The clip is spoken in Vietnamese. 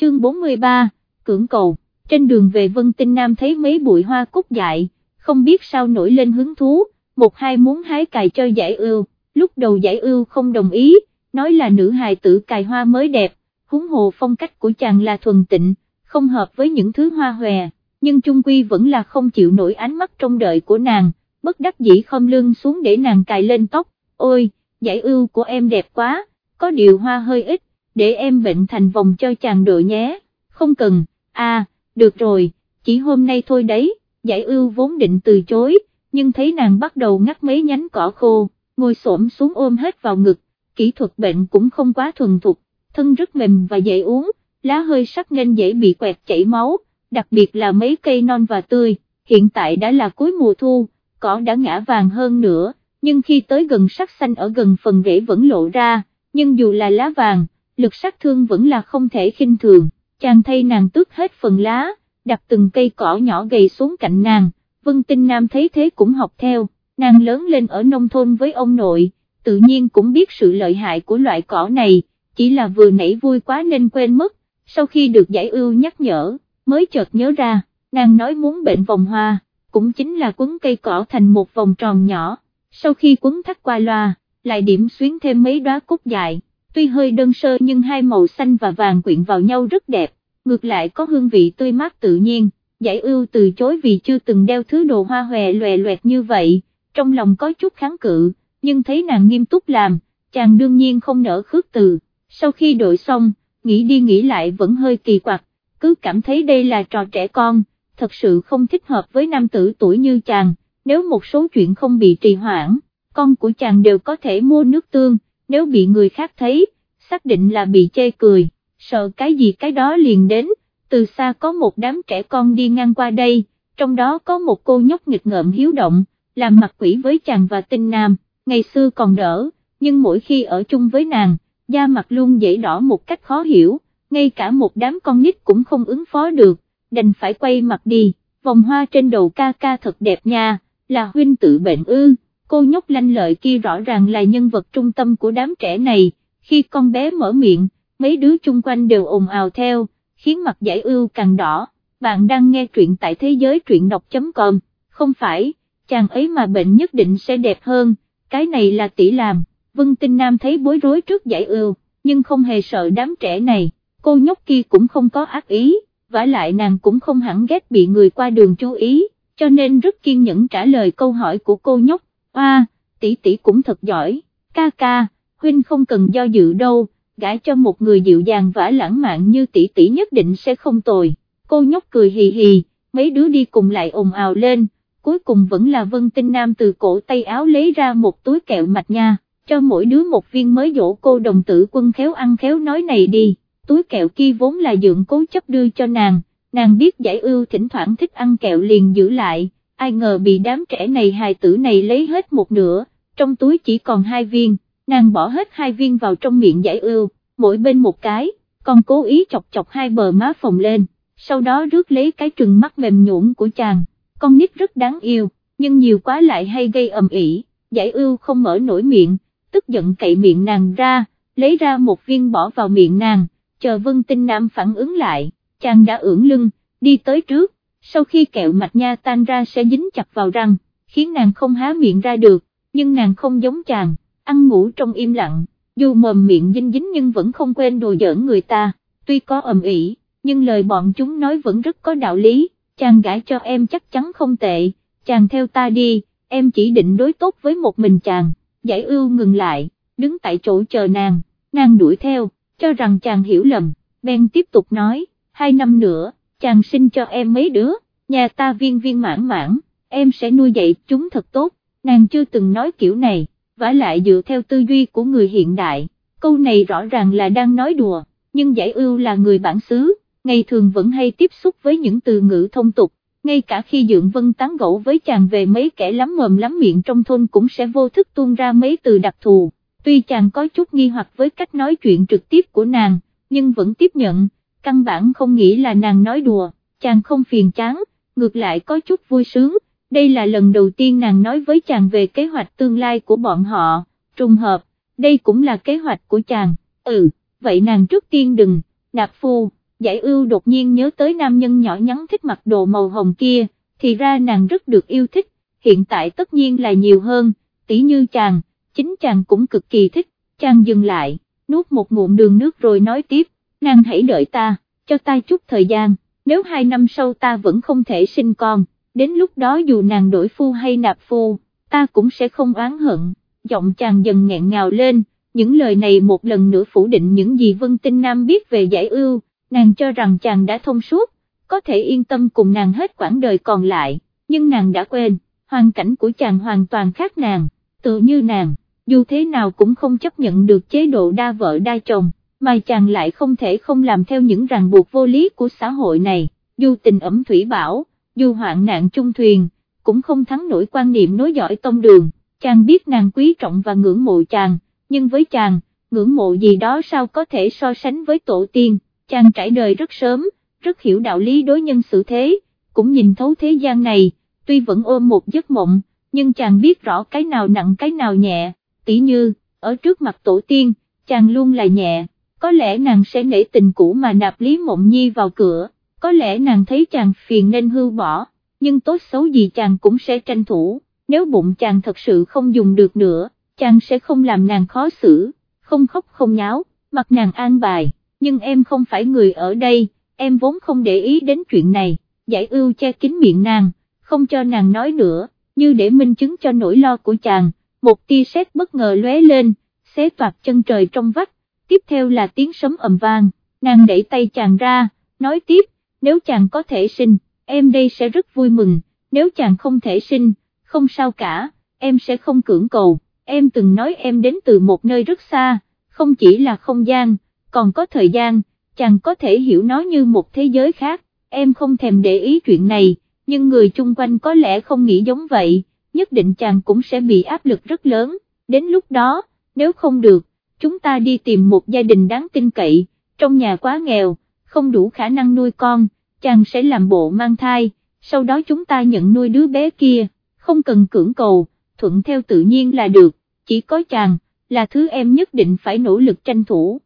chương 43, cưỡng cầu, trên đường về Vân Tinh Nam thấy mấy bụi hoa cúc dại, không biết sao nổi lên hứng thú, một hai muốn hái cài cho giải ưu, lúc đầu giải ưu không đồng ý, nói là nữ hài tử cài hoa mới đẹp, huống hồ phong cách của chàng là thuần tịnh, không hợp với những thứ hoa hòe, nhưng chung quy vẫn là không chịu nổi ánh mắt trông đợi của nàng, bất đắc dĩ không lưng xuống để nàng cài lên tóc, ôi, giải ưu của em đẹp quá, có điều hoa hơi ít, để em bệnh thành vòng cho chàng đội nhé, không cần, à, được rồi, chỉ hôm nay thôi đấy, giải ưu vốn định từ chối, nhưng thấy nàng bắt đầu ngắt mấy nhánh cỏ khô, ngồi xổm xuống ôm hết vào ngực, kỹ thuật bệnh cũng không quá thuần thục, thân rất mềm và dễ uống, lá hơi sắc nên dễ bị quẹt chảy máu, đặc biệt là mấy cây non và tươi, hiện tại đã là cuối mùa thu, cỏ đã ngã vàng hơn nữa, nhưng khi tới gần sắc xanh ở gần phần rễ vẫn lộ ra, nhưng dù là lá vàng, lực sát thương vẫn là không thể khinh thường, chàng thay nàng tước hết phần lá, đặt từng cây cỏ nhỏ gầy xuống cạnh nàng, Vân Tinh Nam thấy thế cũng học theo, nàng lớn lên ở nông thôn với ông nội, tự nhiên cũng biết sự lợi hại của loại cỏ này, chỉ là vừa nãy vui quá nên quên mất, sau khi được giải ưu nhắc nhở, mới chợt nhớ ra, nàng nói muốn bệnh vòng hoa, cũng chính là quấn cây cỏ thành một vòng tròn nhỏ, sau khi quấn thắt qua loa, lại điểm xuyến thêm mấy đóa cúc dài, tuy hơi đơn sơ nhưng hai màu xanh và vàng quyện vào nhau rất đẹp, ngược lại có hương vị tươi mát tự nhiên, giải ưu từ chối vì chưa từng đeo thứ đồ hoa hòe loè loẹt như vậy, trong lòng có chút kháng cự, nhưng thấy nàng nghiêm túc làm, chàng đương nhiên không nỡ khước từ, sau khi đội xong, nghĩ đi nghĩ lại vẫn hơi kỳ quặc, cứ cảm thấy đây là trò trẻ con, thật sự không thích hợp với nam tử tuổi như chàng, nếu một số chuyện không bị trì hoãn, con của chàng đều có thể mua nước tương, nếu bị người khác thấy, xác định là bị chê cười, sợ cái gì cái đó liền đến, từ xa có một đám trẻ con đi ngang qua đây, trong đó có một cô nhóc nghịch ngợm hiếu động, làm mặt quỷ với chàng và tinh nam, ngày xưa còn đỡ, nhưng mỗi khi ở chung với nàng, da mặt luôn dễ đỏ một cách khó hiểu, ngay cả một đám con nít cũng không ứng phó được, đành phải quay mặt đi, vòng hoa trên đầu ca ca thật đẹp nha, là huynh tự bệnh ư, cô nhóc lanh lợi kia rõ ràng là nhân vật trung tâm của đám trẻ này, khi con bé mở miệng, mấy đứa chung quanh đều ồn ào theo, khiến mặt giải ưu càng đỏ, bạn đang nghe truyện tại thế giới truyện đọc.com, không phải, chàng ấy mà bệnh nhất định sẽ đẹp hơn, cái này là tỷ làm, Vân Tinh Nam thấy bối rối trước giải ưu, nhưng không hề sợ đám trẻ này, cô nhóc kia cũng không có ác ý, vả lại nàng cũng không hẳn ghét bị người qua đường chú ý, cho nên rất kiên nhẫn trả lời câu hỏi của cô nhóc, oa, tỷ tỷ cũng thật giỏi, ca ca, huynh không cần do dự đâu, gãi cho một người dịu dàng vả lãng mạn như tỷ tỷ nhất định sẽ không tồi, cô nhóc cười hì hì, mấy đứa đi cùng lại ồn ào lên, cuối cùng vẫn là Vân Tinh Nam từ cổ tay áo lấy ra một túi kẹo mạch nha, cho mỗi đứa một viên mới dỗ cô đồng tử quân khéo ăn khéo nói này đi, túi kẹo kia vốn là dưỡng cố chấp đưa cho nàng, nàng biết giải ưu thỉnh thoảng thích ăn kẹo liền giữ lại, ai ngờ bị đám trẻ này hài tử này lấy hết một nửa, trong túi chỉ còn hai viên, nàng bỏ hết hai viên vào trong miệng giải ưu, mỗi bên một cái, còn cố ý chọc chọc hai bờ má phồng lên, sau đó rước lấy cái trừng mắt mềm nhũn của chàng, con nít rất đáng yêu, nhưng nhiều quá lại hay gây ầm ĩ, giải ưu không mở nổi miệng, tức giận cậy miệng nàng ra, lấy ra một viên bỏ vào miệng nàng, chờ Vân Tinh Nam phản ứng lại, chàng đã ưỡn lưng, đi tới trước, sau khi kẹo mạch nha tan ra sẽ dính chặt vào răng, khiến nàng không há miệng ra được, nhưng nàng không giống chàng, ăn ngủ trong im lặng, dù mồm miệng dinh dính nhưng vẫn không quên đồ giỡn người ta, tuy có ầm ĩ, nhưng lời bọn chúng nói vẫn rất có đạo lý, chàng gãi cho em chắc chắn không tệ, chàng theo ta đi, em chỉ định đối tốt với một mình chàng, giải ưu ngừng lại, đứng tại chỗ chờ nàng, nàng đuổi theo, cho rằng chàng hiểu lầm, Ben tiếp tục nói, hai năm nữa, chàng sinh cho em mấy đứa, nhà ta viên viên mãn mãn, em sẽ nuôi dạy chúng thật tốt, nàng chưa từng nói kiểu này, vả lại dựa theo tư duy của người hiện đại, câu này rõ ràng là đang nói đùa, nhưng giải ưu là người bản xứ, ngày thường vẫn hay tiếp xúc với những từ ngữ thông tục, ngay cả khi Dượng Vân tán gẫu với chàng về mấy kẻ lắm mồm lắm miệng trong thôn cũng sẽ vô thức tuôn ra mấy từ đặc thù, tuy chàng có chút nghi hoặc với cách nói chuyện trực tiếp của nàng, nhưng vẫn tiếp nhận, căn bản không nghĩ là nàng nói đùa, chàng không phiền chán, ngược lại có chút vui sướng, đây là lần đầu tiên nàng nói với chàng về kế hoạch tương lai của bọn họ, trùng hợp, đây cũng là kế hoạch của chàng, ừ, vậy nàng trước tiên đừng, nạp phu, giải ưu đột nhiên nhớ tới nam nhân nhỏ nhắn thích mặc đồ màu hồng kia, thì ra nàng rất được yêu thích, hiện tại tất nhiên là nhiều hơn, tỷ như chàng, chính chàng cũng cực kỳ thích, chàng dừng lại, nuốt một ngụm đường nước rồi nói tiếp, nàng hãy đợi ta, cho ta chút thời gian, nếu hai năm sau ta vẫn không thể sinh con, đến lúc đó dù nàng đổi phu hay nạp phu, ta cũng sẽ không oán hận, giọng chàng dần nghẹn ngào lên, những lời này một lần nữa phủ định những gì Vân Tinh Nam biết về giải ưu, nàng cho rằng chàng đã thông suốt, có thể yên tâm cùng nàng hết quãng đời còn lại, nhưng nàng đã quên, hoàn cảnh của chàng hoàn toàn khác nàng, tự như nàng, dù thế nào cũng không chấp nhận được chế độ đa vợ đa chồng, mà chàng lại không thể không làm theo những ràng buộc vô lý của xã hội này, dù tình ẩm thủy bảo, dù hoạn nạn chung thuyền, cũng không thắng nổi quan niệm nối dõi tông đường, chàng biết nàng quý trọng và ngưỡng mộ chàng, nhưng với chàng, ngưỡng mộ gì đó sao có thể so sánh với tổ tiên, chàng trải đời rất sớm, rất hiểu đạo lý đối nhân xử thế, cũng nhìn thấu thế gian này, tuy vẫn ôm một giấc mộng, nhưng chàng biết rõ cái nào nặng cái nào nhẹ, tỉ như, ở trước mặt tổ tiên, chàng luôn là nhẹ, có lẽ nàng sẽ nể tình cũ mà nạp Lý Mộng Nhi vào cửa, có lẽ nàng thấy chàng phiền nên hưu bỏ, nhưng tốt xấu gì chàng cũng sẽ tranh thủ, nếu bụng chàng thật sự không dùng được nữa, chàng sẽ không làm nàng khó xử, không khóc không nháo, mặc nàng an bài, nhưng em không phải người ở đây, em vốn không để ý đến chuyện này, giải ưu che kín miệng nàng, không cho nàng nói nữa, như để minh chứng cho nỗi lo của chàng, một tia sét bất ngờ lóe lên, xé toạc chân trời trong vách, tiếp theo là tiếng sấm ầm vang, nàng đẩy tay chàng ra, nói tiếp, nếu chàng có thể sinh, em đây sẽ rất vui mừng, nếu chàng không thể sinh, không sao cả, em sẽ không cưỡng cầu, em từng nói em đến từ một nơi rất xa, không chỉ là không gian, còn có thời gian, chàng có thể hiểu nó như một thế giới khác, em không thèm để ý chuyện này, nhưng người chung quanh có lẽ không nghĩ giống vậy, nhất định chàng cũng sẽ bị áp lực rất lớn, đến lúc đó, nếu không được, chúng ta đi tìm một gia đình đáng tin cậy, trong nhà quá nghèo, không đủ khả năng nuôi con, chàng sẽ làm bộ mang thai, sau đó chúng ta nhận nuôi đứa bé kia, không cần cưỡng cầu, thuận theo tự nhiên là được, chỉ có chàng, là thứ em nhất định phải nỗ lực tranh thủ.